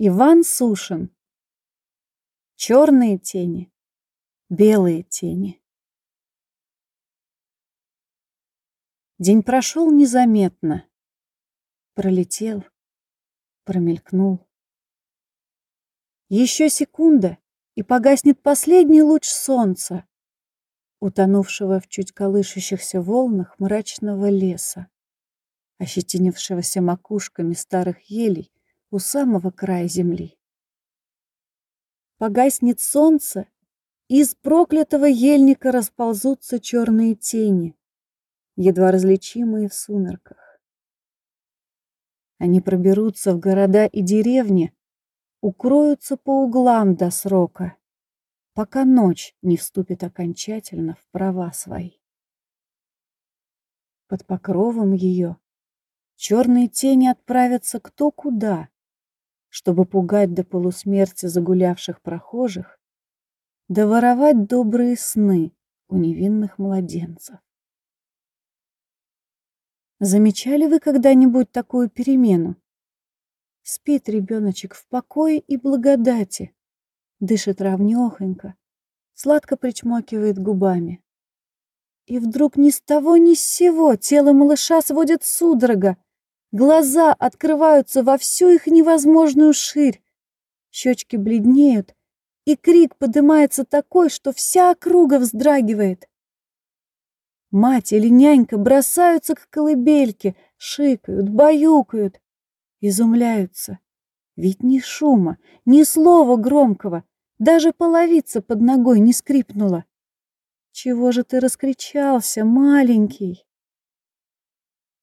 Иван Сушин. Черные тени, белые тени. День прошел незаметно. Пролетел, промелькнул. Еще секунда, и погаснет последний луч солнца, утонувшего в чуть колышущихся волнах мрачного леса, ощетинившегося макушками старых елей у самого края земли. Погаснет солнце, и из проклятого ельника расползутся черные тени, едва различимые в сумерках. Они проберутся в города и деревни, укроются по углам до срока, пока ночь не вступит окончательно в права свои. Под покровом ее черные тени отправятся кто куда, чтобы пугать до полусмерти загулявших прохожих, да воровать добрые сны у невинных младенцев. Замечали вы когда-нибудь такую перемену? Спит ребеночек в покое и благодати, дышит ровнёхонько, сладко причмокивает губами. И вдруг ни с того ни с сего тело малыша сводит судорога, Глаза открываются во всю их невозможную ширь. Щечки бледнеют, и крик поднимается такой, что вся округа вздрагивает. Мать или нянька бросаются к колыбельке, шикают, баюкают, изумляются. Ведь ни шума, ни слова громкого, даже половица под ногой не скрипнула. Чего же ты раскричался, маленький?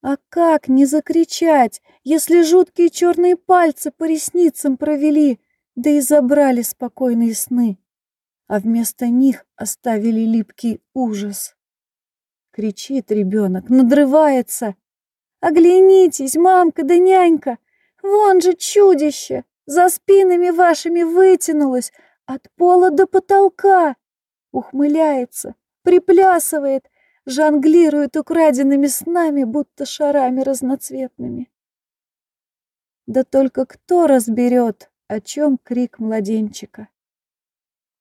А как не закричать, если жуткие черные пальцы по ресницам провели, да и забрали спокойные сны, а вместо них оставили липкий ужас? Кричит ребенок, надрывается. Оглянитесь, мамка да нянька, вон же чудище, за спинами вашими вытянулось от пола до потолка, ухмыляется, приплясывает, жонглирует украденными снами, будто шарами разноцветными. Да только кто разберет, о чем крик младенчика?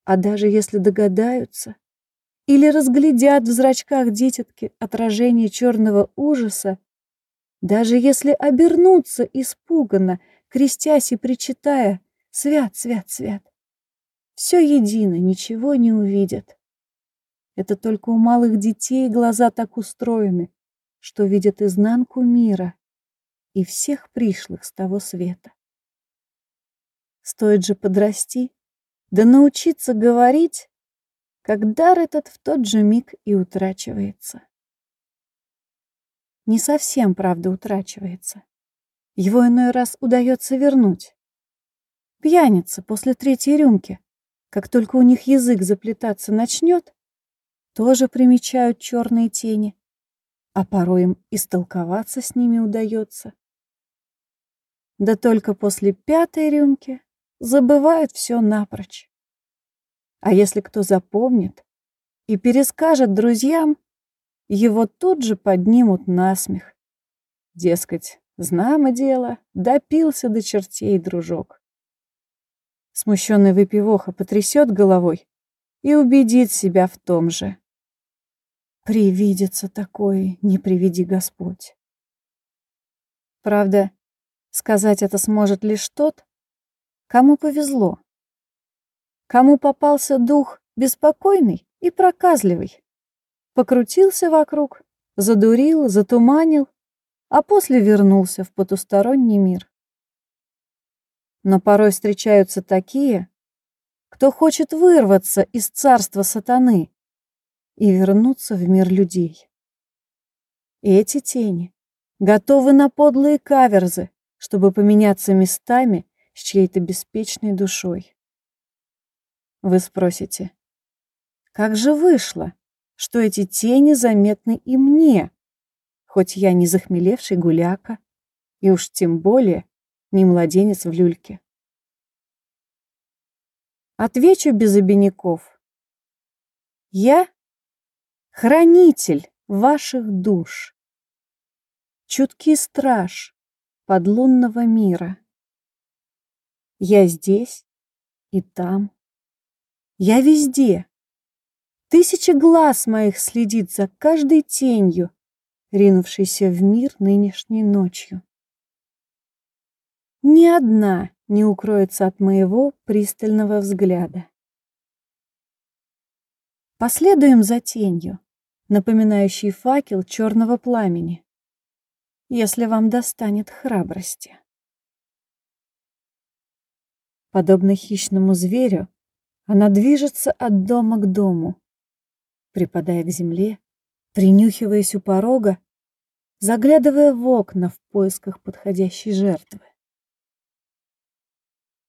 А даже если догадаются или разглядят в зрачках дитятки отражение черного ужаса, даже если обернутся испуганно, крестясь и причитая «Свят, свят, свят!», все едино, ничего не увидят. Это только у малых детей глаза так устроены, что видят изнанку мира и всех пришлых с того света. Стоит же подрасти, да научиться говорить, как дар этот в тот же миг и утрачивается. Не совсем, правда, утрачивается. Его иной раз удается вернуть. Пьяница после третьей рюмки, как только у них язык заплетаться начнет, тоже примечают черные тени, а порой им истолковаться с ними удается. Да только после пятой рюмки забывают все напрочь. А если кто запомнит и перескажет друзьям, его тут же поднимут на смех. Дескать, знамо дело, допился до чертей дружок. Смущенный выпивоха потрясет головой и убедит себя в том же. Привидится такое, не приведи Господь. Правда, сказать это сможет лишь тот, кому повезло. Кому попался дух беспокойный и проказливый. Покрутился вокруг, задурил, затуманил, а после вернулся в потусторонний мир. Но порой встречаются такие, кто хочет вырваться из царства сатаны, и вернуться в мир людей. Эти тени готовы на подлые каверзы, чтобы поменяться местами с чьей-то беспечной душой. Вы спросите, как же вышло, что эти тени заметны и мне, хоть я не захмелевший гуляка, и уж тем более не младенец в люльке? Отвечу без обиняков. Я хранитель ваших душ, чуткий страж подлунного мира. Я здесь и там. Я везде. Тысячи глаз моих следит за каждой тенью, ринувшейся в мир нынешней ночью. Ни одна не укроется от моего пристального взгляда. Последуем за тенью, напоминающей факел черного пламени, если вам достанет храбрости. Подобно хищному зверю, она движется от дома к дому, припадая к земле, принюхиваясь у порога, заглядывая в окна в поисках подходящей жертвы.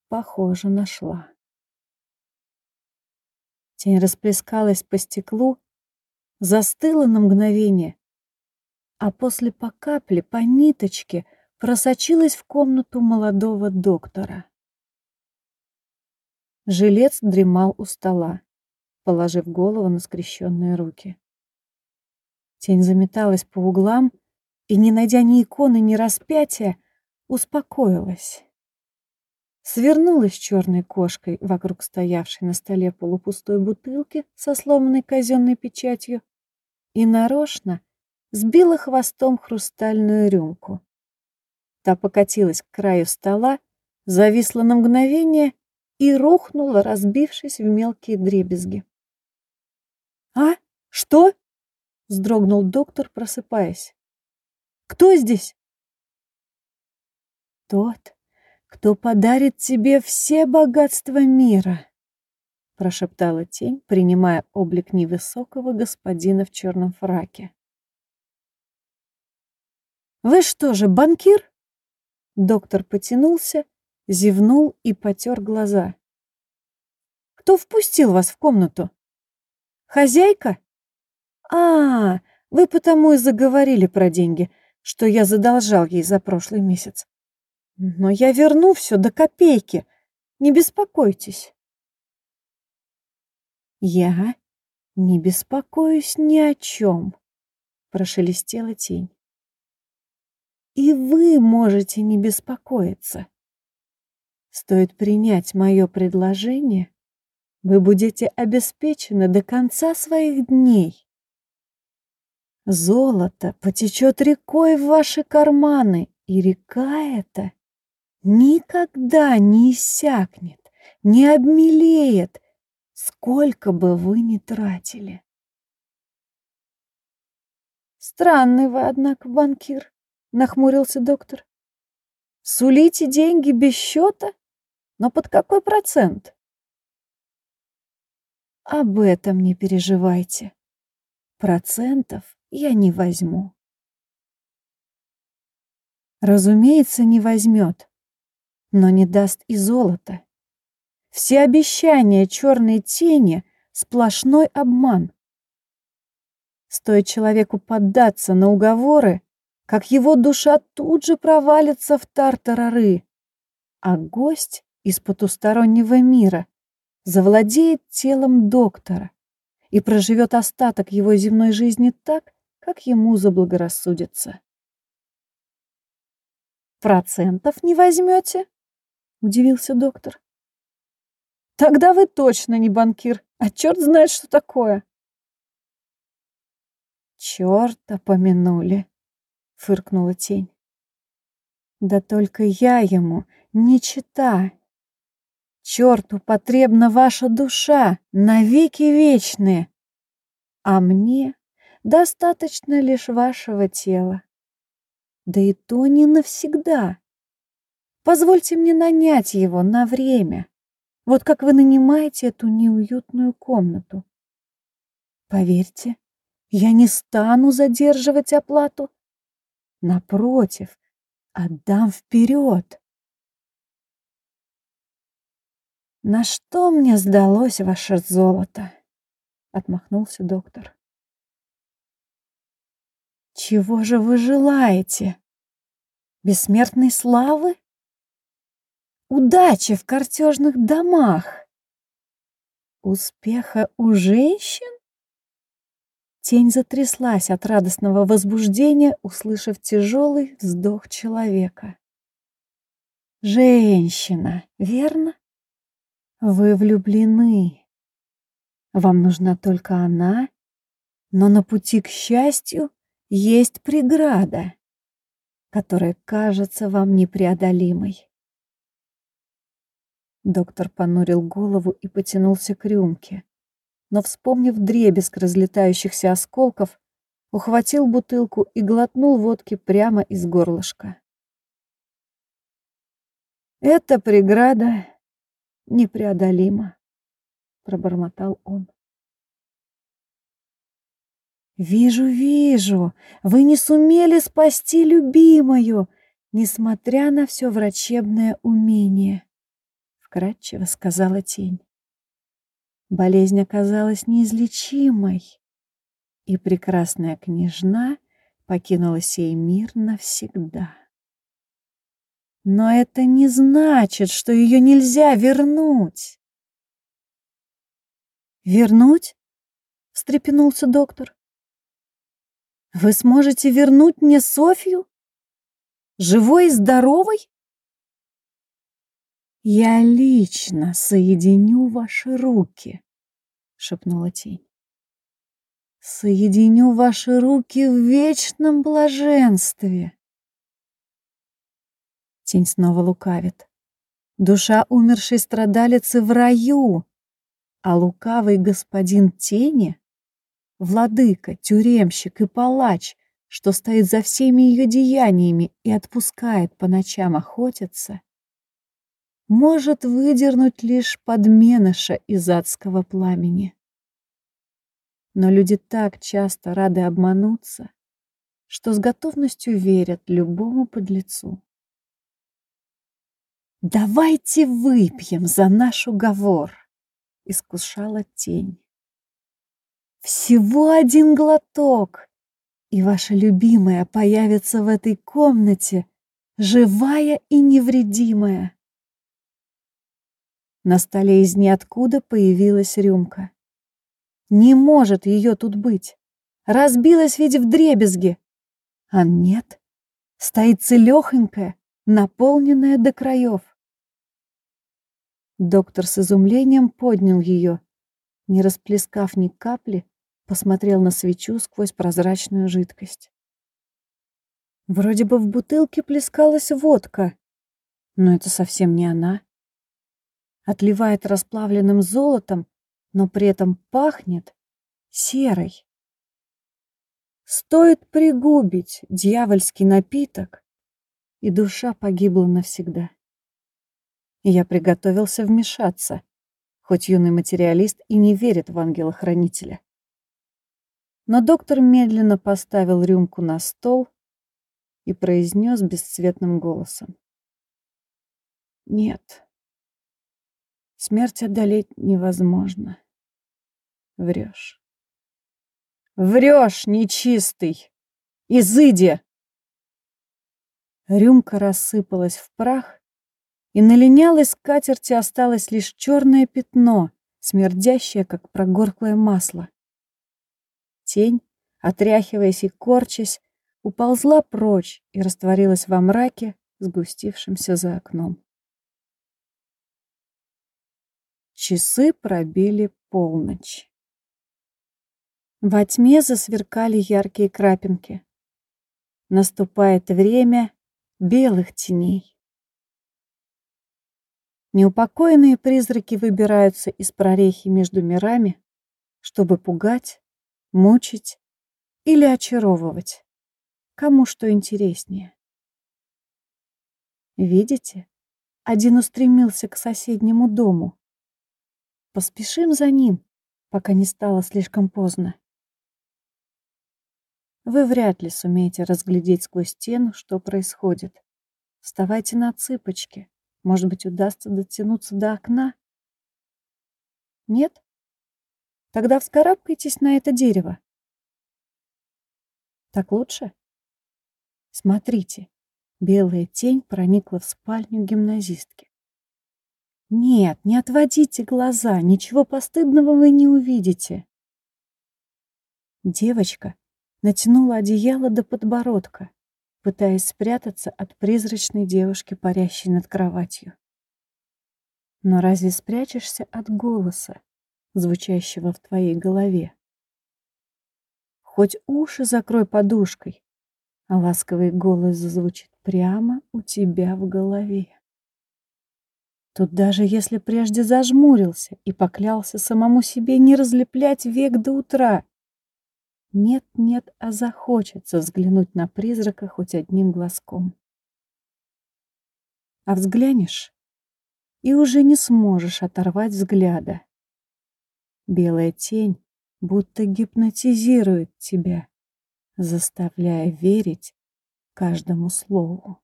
Похоже, нашла. Тень расплескалась по стеклу, застыла на мгновение, а после по капле, по ниточке просочилась в комнату молодого доктора. Жилец дремал у стола, положив голову на скрещенные руки. Тень заметалась по углам и, не найдя ни иконы, ни распятия, успокоилась свернулась черной кошкой вокруг стоявшей на столе полупустой бутылки со сломанной казенной печатью и нарочно сбила хвостом хрустальную рюмку. Та покатилась к краю стола, зависла на мгновение и рухнула, разбившись в мелкие дребезги. «А? Что?» — вздрогнул доктор, просыпаясь. «Кто здесь?» «Тот, кто подарит тебе все богатства мира, прошептала тень, принимая облик невысокого господина в черном фраке. Вы что же, банкир? Доктор потянулся, зевнул и потер глаза. Кто впустил вас в комнату? Хозяйка? А, вы потому и заговорили про деньги, что я задолжал ей за прошлый месяц. Но я верну все до копейки. Не беспокойтесь. Я не беспокоюсь ни о чем, прошелестела тень. И вы можете не беспокоиться. Стоит принять мое предложение, вы будете обеспечены до конца своих дней. Золото потечет рекой в ваши карманы, и река эта никогда не иссякнет, не обмелеет, сколько бы вы ни тратили. Странный вы, однако, банкир, нахмурился доктор. Сулите деньги без счета? Но под какой процент? Об этом не переживайте. Процентов я не возьму. Разумеется, не возьмет но не даст и золота. Все обещания черной тени — сплошной обман. Стоит человеку поддаться на уговоры, как его душа тут же провалится в тартарары, а гость из потустороннего мира завладеет телом доктора и проживет остаток его земной жизни так, как ему заблагорассудится. Процентов не возьмете? Удивился доктор. Тогда вы точно не банкир, а черт знает, что такое. Черта помянули, фыркнула тень. Да только я ему не чита. Черту потребна ваша душа, навеки вечные, а мне достаточно лишь вашего тела. Да и то не навсегда. Позвольте мне нанять его на время, вот как вы нанимаете эту неуютную комнату. Поверьте, я не стану задерживать оплату. Напротив, отдам вперед. На что мне сдалось ваше золото? Отмахнулся доктор. Чего же вы желаете? Бессмертной славы? Удачи в картежных домах. Успеха у женщин? Тень затряслась от радостного возбуждения, услышав тяжелый вздох человека. женщина, верно? Вы влюблены. Вам нужна только она, но на пути к счастью есть преграда, которая кажется вам непреодолимой. Доктор понурил голову и потянулся к рюмке, но, вспомнив дребезг разлетающихся осколков, ухватил бутылку и глотнул водки прямо из горлышка. «Эта преграда непреодолима», — пробормотал он. «Вижу, вижу, вы не сумели спасти любимую, несмотря на все врачебное умение», — вкратчиво сказала тень. Болезнь оказалась неизлечимой, и прекрасная княжна покинула сей мир навсегда. Но это не значит, что ее нельзя вернуть. «Вернуть?» — встрепенулся доктор. «Вы сможете вернуть мне Софью? Живой и здоровой?» «Я лично соединю ваши руки», — шепнула тень. «Соединю ваши руки в вечном блаженстве». Тень снова лукавит. Душа умершей страдалицы в раю, а лукавый господин тени — владыка, тюремщик и палач, что стоит за всеми ее деяниями и отпускает по ночам охотиться, может выдернуть лишь подменыша из адского пламени. Но люди так часто рады обмануться, что с готовностью верят любому подлецу. «Давайте выпьем за наш уговор», — искушала тень. «Всего один глоток, и ваша любимая появится в этой комнате, живая и невредимая». На столе из ниоткуда появилась рюмка. Не может ее тут быть. Разбилась ведь в дребезги. А нет, стоит целехонькая, наполненная до краев. Доктор с изумлением поднял ее, не расплескав ни капли, посмотрел на свечу сквозь прозрачную жидкость. Вроде бы в бутылке плескалась водка, но это совсем не она. Отливает расплавленным золотом, но при этом пахнет серой. Стоит пригубить дьявольский напиток, и душа погибла навсегда я приготовился вмешаться, хоть юный материалист и не верит в ангела-хранителя. Но доктор медленно поставил рюмку на стол и произнес бесцветным голосом. «Нет, смерть одолеть невозможно. Врешь. Врешь, нечистый! Изыди!» Рюмка рассыпалась в прах, и на линялой скатерти осталось лишь черное пятно, смердящее, как прогорклое масло. Тень, отряхиваясь и корчась, уползла прочь и растворилась во мраке, сгустившемся за окном. Часы пробили полночь. Во тьме засверкали яркие крапинки. Наступает время белых теней. Неупокоенные призраки выбираются из прорехи между мирами, чтобы пугать, мучить или очаровывать. Кому что интереснее. Видите? Один устремился к соседнему дому. Поспешим за ним, пока не стало слишком поздно. Вы вряд ли сумеете разглядеть сквозь стену, что происходит. Вставайте на цыпочки. Может быть, удастся дотянуться до окна? Нет? Тогда вскарабкайтесь на это дерево. Так лучше? Смотрите, белая тень проникла в спальню гимназистки. Нет, не отводите глаза, ничего постыдного вы не увидите. Девочка натянула одеяло до подбородка, пытаясь спрятаться от призрачной девушки, парящей над кроватью. Но разве спрячешься от голоса, звучащего в твоей голове? Хоть уши закрой подушкой, а ласковый голос зазвучит прямо у тебя в голове. Тут даже если прежде зажмурился и поклялся самому себе не разлеплять век до утра, нет-нет, а захочется взглянуть на призрака хоть одним глазком. А взглянешь, и уже не сможешь оторвать взгляда. Белая тень будто гипнотизирует тебя, заставляя верить каждому слову.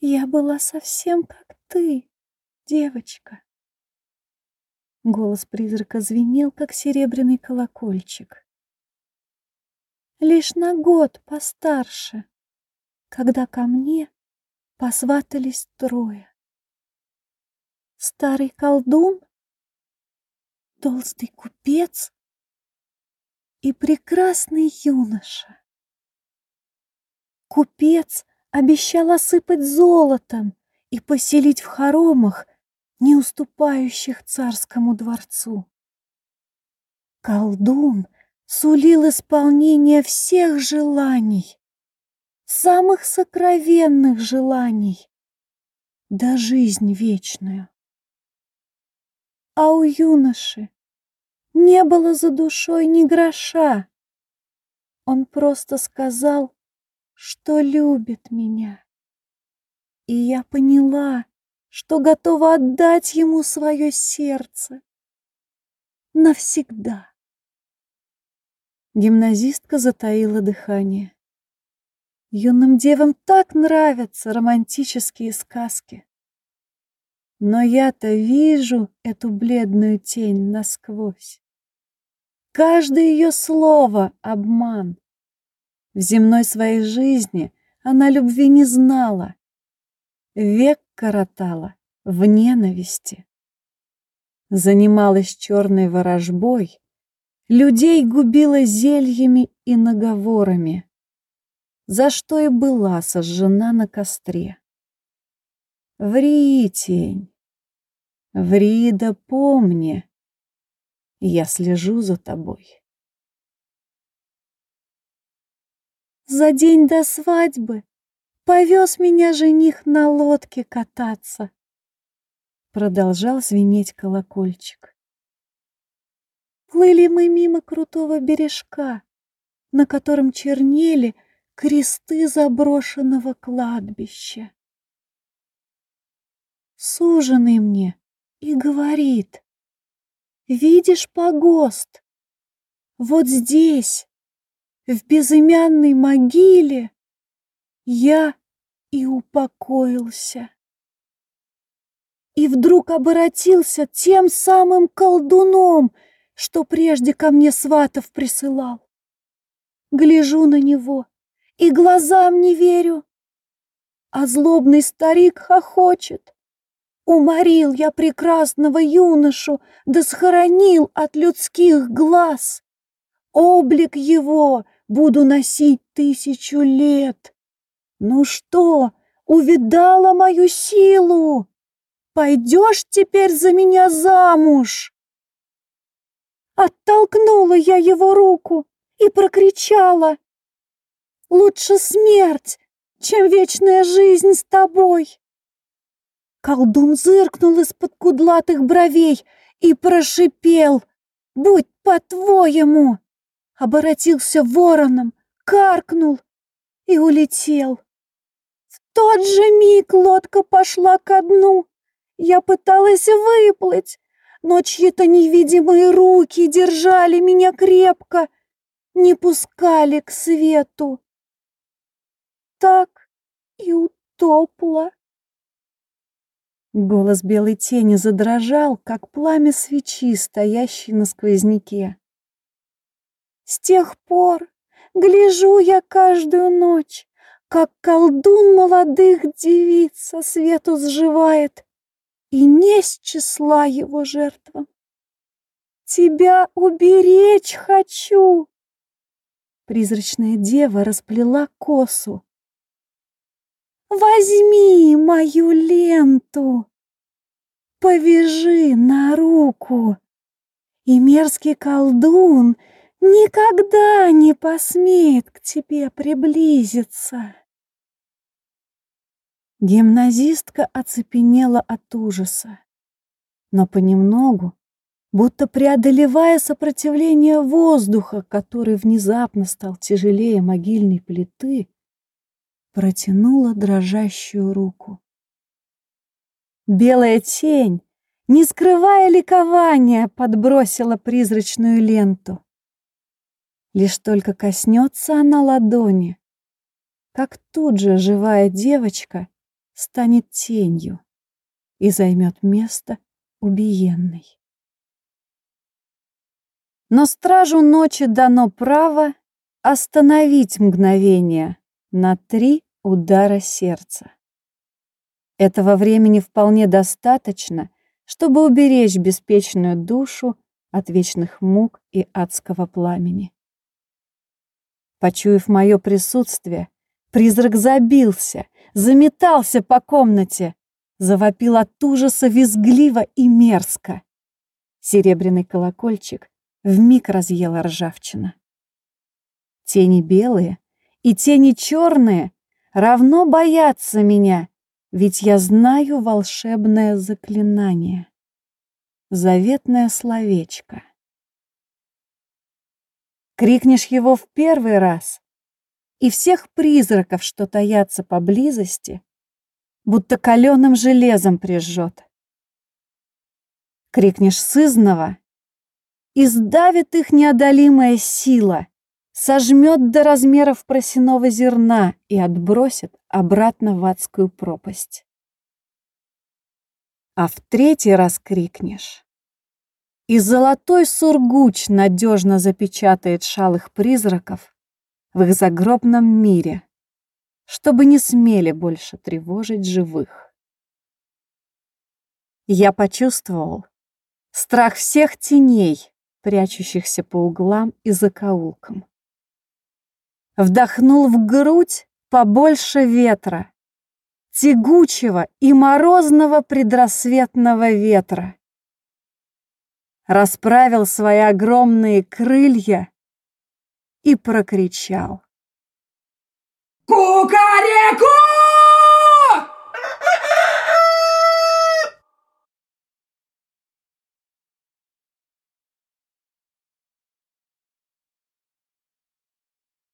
Я была совсем как ты, девочка. Голос призрака звенел, как серебряный колокольчик. Лишь на год постарше, когда ко мне посватались трое. Старый колдун, толстый купец и прекрасный юноша. Купец обещал осыпать золотом и поселить в хоромах, не уступающих царскому дворцу. Колдун сулил исполнение всех желаний, самых сокровенных желаний, да жизнь вечную. А у юноши не было за душой ни гроша. Он просто сказал, что любит меня. И я поняла, что готова отдать ему свое сердце. Навсегда. Гимназистка затаила дыхание. Юным девам так нравятся романтические сказки. Но я-то вижу эту бледную тень насквозь. Каждое ее слово — обман. В земной своей жизни она любви не знала. Век коротала в ненависти. Занималась черной ворожбой, людей губила зельями и наговорами, за что и была сожжена на костре. Ври, тень, ври да помни, я слежу за тобой. За день до свадьбы повез меня жених на лодке кататься. Продолжал звенеть колокольчик. Плыли мы мимо крутого бережка, на котором чернели кресты заброшенного кладбища. Суженый мне и говорит, видишь погост? Вот здесь, в безымянной могиле я и упокоился. И вдруг обратился тем самым колдуном, что прежде ко мне сватов присылал. Гляжу на него и глазам не верю, а злобный старик хохочет. Уморил я прекрасного юношу, да схоронил от людских глаз. Облик его буду носить тысячу лет. Ну что, увидала мою силу? Пойдешь теперь за меня замуж? Оттолкнула я его руку и прокричала. Лучше смерть, чем вечная жизнь с тобой. Колдун зыркнул из-под кудлатых бровей и прошипел. Будь по-твоему! Оборотился вороном, каркнул и улетел. В тот же миг лодка пошла ко дну. Я пыталась выплыть, но чьи-то невидимые руки держали меня крепко, не пускали к свету. Так и утопла. Голос белой тени задрожал, как пламя свечи, стоящей на сквозняке. С тех пор гляжу я каждую ночь, как колдун молодых девиц со свету сживает, и не с числа его жертвам. Тебя уберечь хочу. Призрачная дева расплела косу. Возьми мою ленту, повяжи на руку, и мерзкий колдун никогда не посмеет к тебе приблизиться. Гимназистка оцепенела от ужаса, но понемногу, будто преодолевая сопротивление воздуха, который внезапно стал тяжелее могильной плиты, протянула дрожащую руку. Белая тень, не скрывая ликования, подбросила призрачную ленту. Лишь только коснется она ладони, как тут же живая девочка станет тенью и займет место убиенной. Но стражу ночи дано право остановить мгновение на три удара сердца. Этого времени вполне достаточно, чтобы уберечь беспечную душу от вечных мук и адского пламени. Почуяв мое присутствие, Призрак забился, заметался по комнате, завопил от ужаса визгливо и мерзко. Серебряный колокольчик вмиг разъела ржавчина. Тени белые и тени черные равно боятся меня, ведь я знаю волшебное заклинание. Заветное словечко. Крикнешь его в первый раз, и всех призраков, что таятся поблизости, будто каленым железом прижжет. Крикнешь сызного, и сдавит их неодолимая сила, сожмет до размеров просяного зерна и отбросит обратно в адскую пропасть. А в третий раз крикнешь, и золотой сургуч надежно запечатает шалых призраков, в их загробном мире, чтобы не смели больше тревожить живых. Я почувствовал страх всех теней, прячущихся по углам и закоулкам. Вдохнул в грудь побольше ветра, тягучего и морозного предрассветного ветра. Расправил свои огромные крылья и прокричал. «Кукареку!»